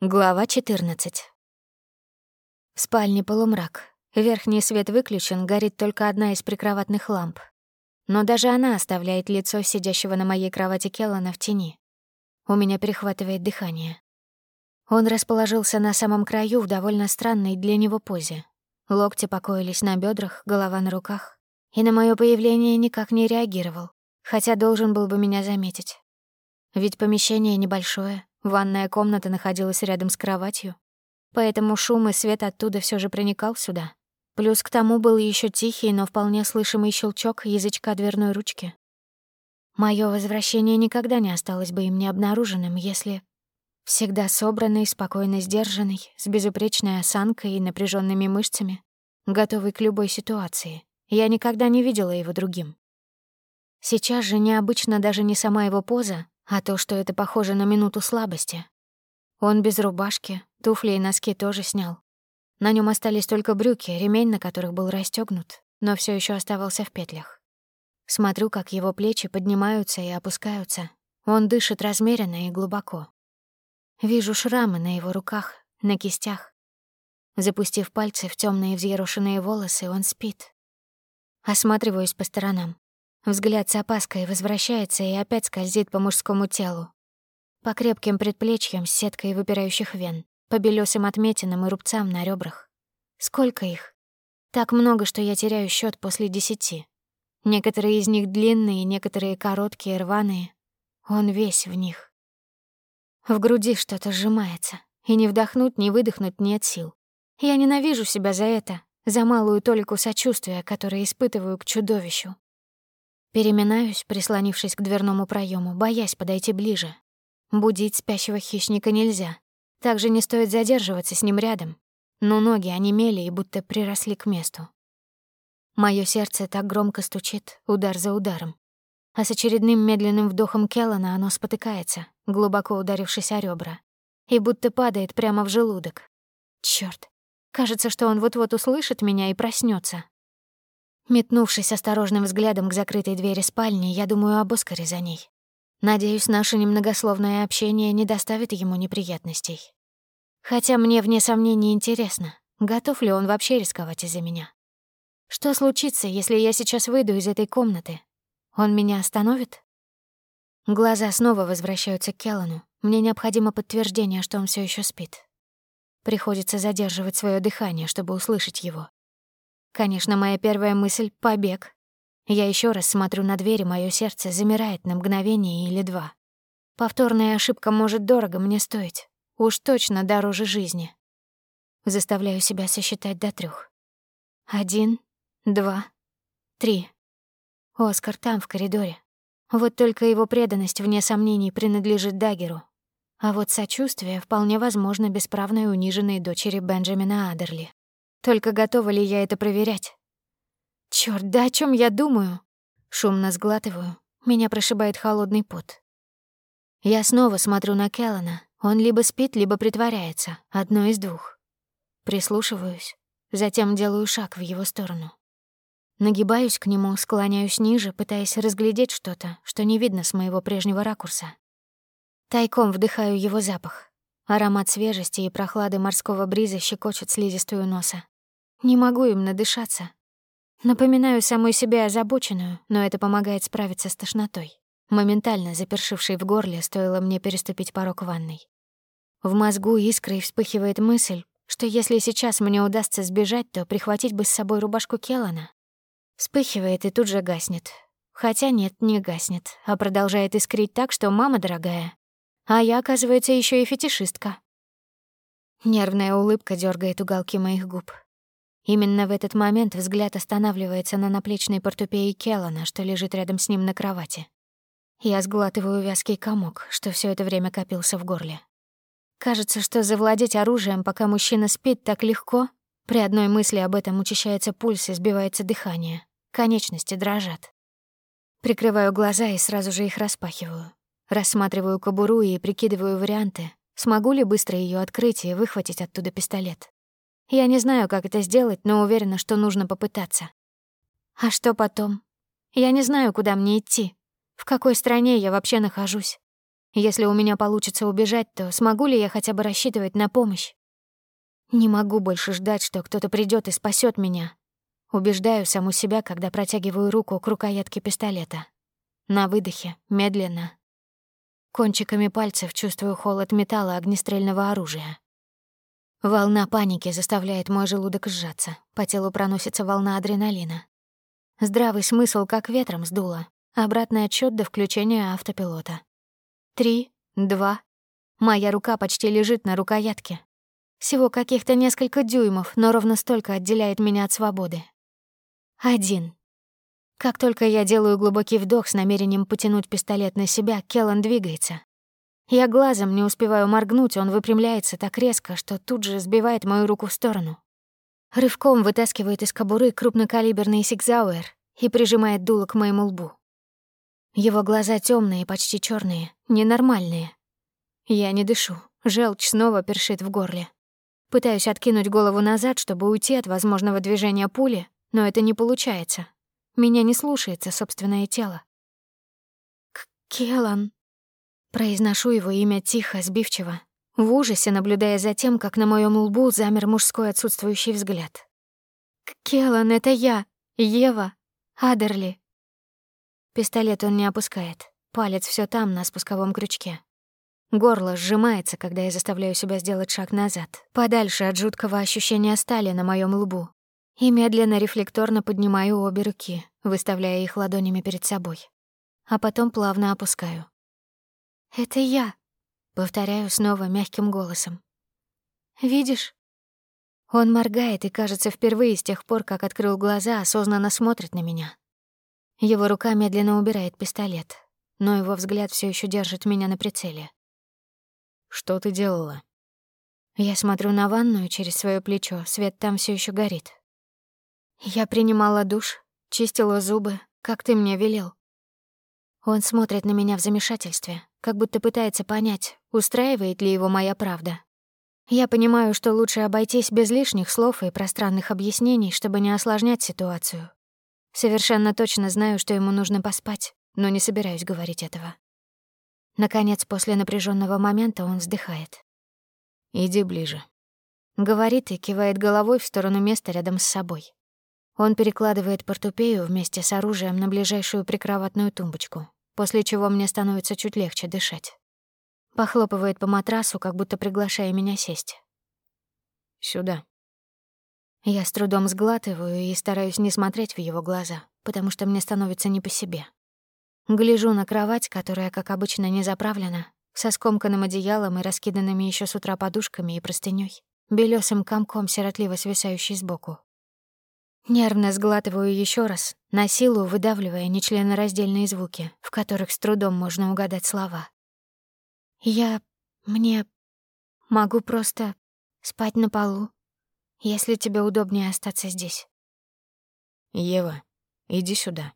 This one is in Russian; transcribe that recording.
Глава 14. В спальне полумрак. Верхний свет выключен, горит только одна из прикроватных ламп. Но даже она оставляет лицо сидящего на моей кровати Келлана в тени. У меня перехватывает дыхание. Он расположился на самом краю в довольно странной для него позе. Локти покоились на бедрах, голова на руках. И на мое появление никак не реагировал, хотя должен был бы меня заметить. Ведь помещение небольшое, Ванная комната находилась рядом с кроватью, поэтому шум и свет оттуда все же проникал сюда. Плюс к тому был еще тихий, но вполне слышимый щелчок язычка дверной ручки. Мое возвращение никогда не осталось бы им необнаруженным, если... Всегда собранный, спокойно сдержанный, с безупречной осанкой и напряженными мышцами, готовый к любой ситуации. Я никогда не видела его другим. Сейчас же необычно даже не сама его поза, а то, что это похоже на минуту слабости. Он без рубашки, туфли и носки тоже снял. На нем остались только брюки, ремень на которых был расстёгнут, но все еще оставался в петлях. Смотрю, как его плечи поднимаются и опускаются. Он дышит размеренно и глубоко. Вижу шрамы на его руках, на кистях. Запустив пальцы в темные взъерошенные волосы, он спит. Осматриваюсь по сторонам. Взгляд с опаской возвращается и опять скользит по мужскому телу. По крепким предплечьям с сеткой выпирающих вен, по белёсым отметинам и рубцам на ребрах. Сколько их? Так много, что я теряю счет после десяти. Некоторые из них длинные, некоторые короткие, рваные. Он весь в них. В груди что-то сжимается, и ни вдохнуть, ни выдохнуть нет сил. Я ненавижу себя за это, за малую толику сочувствия, которое испытываю к чудовищу, Переминаюсь, прислонившись к дверному проему, боясь подойти ближе. Будить спящего хищника нельзя. Также не стоит задерживаться с ним рядом. Но ноги онемели и будто приросли к месту. Моё сердце так громко стучит, удар за ударом. А с очередным медленным вдохом Келлана оно спотыкается, глубоко ударившись о ребра, и будто падает прямо в желудок. Чёрт, кажется, что он вот-вот услышит меня и проснётся. Метнувшись осторожным взглядом к закрытой двери спальни, я думаю об Оскаре за ней. Надеюсь, наше немногословное общение не доставит ему неприятностей. Хотя мне, вне сомнений, интересно, готов ли он вообще рисковать из-за меня. Что случится, если я сейчас выйду из этой комнаты? Он меня остановит? Глаза снова возвращаются к Келлану. Мне необходимо подтверждение, что он все еще спит. Приходится задерживать свое дыхание, чтобы услышать его. Конечно, моя первая мысль — побег. Я еще раз смотрю на дверь, и моё сердце замирает на мгновение или два. Повторная ошибка может дорого мне стоить. Уж точно дороже жизни. Заставляю себя сосчитать до трех. Один, два, три. Оскар там, в коридоре. Вот только его преданность, вне сомнений, принадлежит Дагеру. А вот сочувствие вполне возможно бесправной униженной дочери Бенджамина Адерли. Только готова ли я это проверять? Чёрт, да о чём я думаю? Шумно сглатываю. Меня прошибает холодный пот. Я снова смотрю на Келлана. Он либо спит, либо притворяется. Одно из двух. Прислушиваюсь. Затем делаю шаг в его сторону. Нагибаюсь к нему, склоняюсь ниже, пытаясь разглядеть что-то, что не видно с моего прежнего ракурса. Тайком вдыхаю его запах. Аромат свежести и прохлады морского бриза щекочет слизистую носа. Не могу им надышаться. Напоминаю самой себе озабоченную, но это помогает справиться с тошнотой, моментально запершившей в горле, стоило мне переступить порог ванной. В мозгу искрой вспыхивает мысль, что если сейчас мне удастся сбежать, то прихватить бы с собой рубашку Келлана. Вспыхивает и тут же гаснет. Хотя нет, не гаснет, а продолжает искрить так, что мама дорогая, а я, оказывается, еще и фетишистка. Нервная улыбка дергает уголки моих губ. Именно в этот момент взгляд останавливается на наплечной портупее Келлана, что лежит рядом с ним на кровати. Я сглатываю вязкий комок, что все это время копился в горле. Кажется, что завладеть оружием, пока мужчина спит, так легко. При одной мысли об этом учащается пульс и сбивается дыхание. Конечности дрожат. Прикрываю глаза и сразу же их распахиваю. Рассматриваю кобуру и прикидываю варианты. Смогу ли быстро ее открыть и выхватить оттуда пистолет? Я не знаю, как это сделать, но уверена, что нужно попытаться. А что потом? Я не знаю, куда мне идти. В какой стране я вообще нахожусь? Если у меня получится убежать, то смогу ли я хотя бы рассчитывать на помощь? Не могу больше ждать, что кто-то придет и спасет меня. Убеждаю саму себя, когда протягиваю руку к рукоятке пистолета. На выдохе, медленно. Кончиками пальцев чувствую холод металла огнестрельного оружия. Волна паники заставляет мой желудок сжаться. По телу проносится волна адреналина. Здравый смысл как ветром сдуло. Обратный отчет до включения автопилота. Три, два. Моя рука почти лежит на рукоятке. Всего каких-то несколько дюймов, но ровно столько отделяет меня от свободы. Один. Как только я делаю глубокий вдох с намерением потянуть пистолет на себя, Келлан двигается. Я глазом не успеваю моргнуть, он выпрямляется так резко, что тут же сбивает мою руку в сторону. Рывком вытаскивает из кобуры крупнокалиберный сигзауэр и прижимает дуло к моему лбу. Его глаза темные, почти черные, ненормальные. Я не дышу, желчь снова першит в горле. Пытаюсь откинуть голову назад, чтобы уйти от возможного движения пули, но это не получается. Меня не слушается собственное тело. Келан. Произношу его имя тихо, сбивчиво, в ужасе наблюдая за тем, как на моем лбу замер мужской отсутствующий взгляд. «Келан, это я, Ева, Адерли». Пистолет он не опускает, палец все там, на спусковом крючке. Горло сжимается, когда я заставляю себя сделать шаг назад, подальше от жуткого ощущения стали на моем лбу, и медленно рефлекторно поднимаю обе руки, выставляя их ладонями перед собой. А потом плавно опускаю. «Это я», — повторяю снова мягким голосом. «Видишь?» Он моргает и, кажется, впервые с тех пор, как открыл глаза, осознанно смотрит на меня. Его рука медленно убирает пистолет, но его взгляд все еще держит меня на прицеле. «Что ты делала?» Я смотрю на ванную через свое плечо, свет там все еще горит. Я принимала душ, чистила зубы, как ты мне велел. Он смотрит на меня в замешательстве, как будто пытается понять, устраивает ли его моя правда. Я понимаю, что лучше обойтись без лишних слов и пространных объяснений, чтобы не осложнять ситуацию. Совершенно точно знаю, что ему нужно поспать, но не собираюсь говорить этого. Наконец, после напряженного момента он вздыхает. «Иди ближе», — говорит и кивает головой в сторону места рядом с собой. Он перекладывает портупею вместе с оружием на ближайшую прикроватную тумбочку, после чего мне становится чуть легче дышать. Похлопывает по матрасу, как будто приглашая меня сесть. «Сюда». Я с трудом сглатываю и стараюсь не смотреть в его глаза, потому что мне становится не по себе. Гляжу на кровать, которая, как обычно, не заправлена, со скомканным одеялом и раскиданными еще с утра подушками и простынёй, белёсым комком, сиротливо свисающий сбоку. Нервно сглатываю еще раз, на силу выдавливая нечленораздельные звуки, в которых с трудом можно угадать слова. «Я... мне... могу просто спать на полу, если тебе удобнее остаться здесь». «Ева, иди сюда».